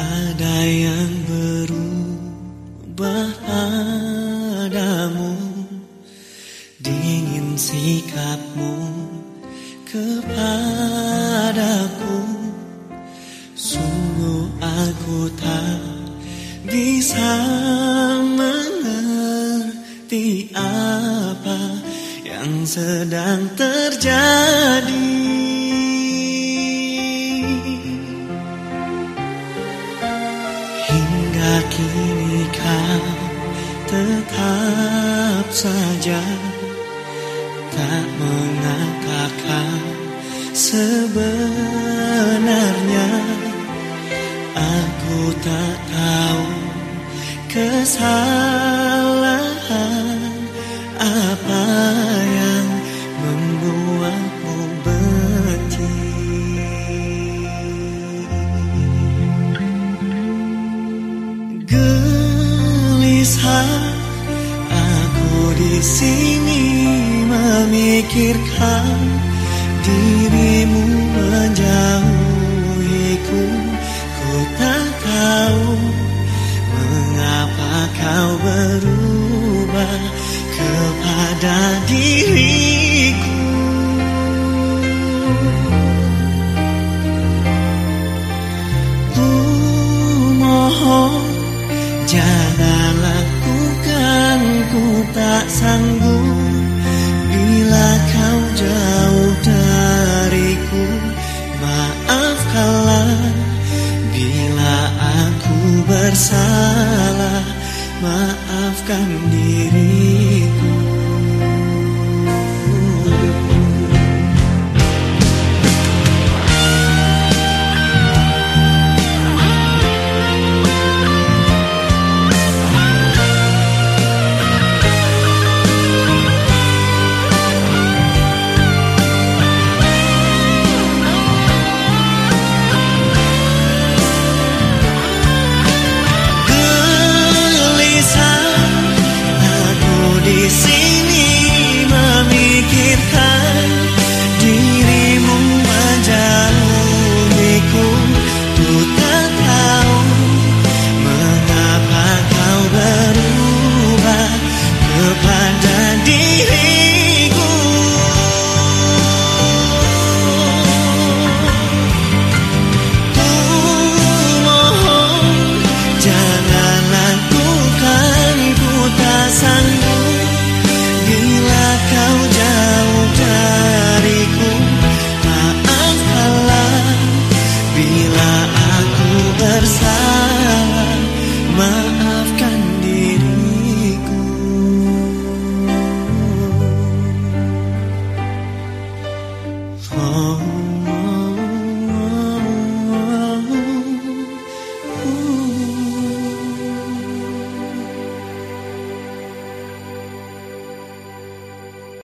Ada yang berubah padamu. Dingin sikapmu kepadaku. Sungguh aku tak bisa mengerti apa yang sedang terjadi. Hingga kini kau tetap saja Tak mengatakan sebenarnya. Aku tak tahu kesalahan apa di sini memikirkan dirimu tak sanggup Bila kau jauh dariku. Maafkanlah Bila aku bersalah. Maafkan diriku Oh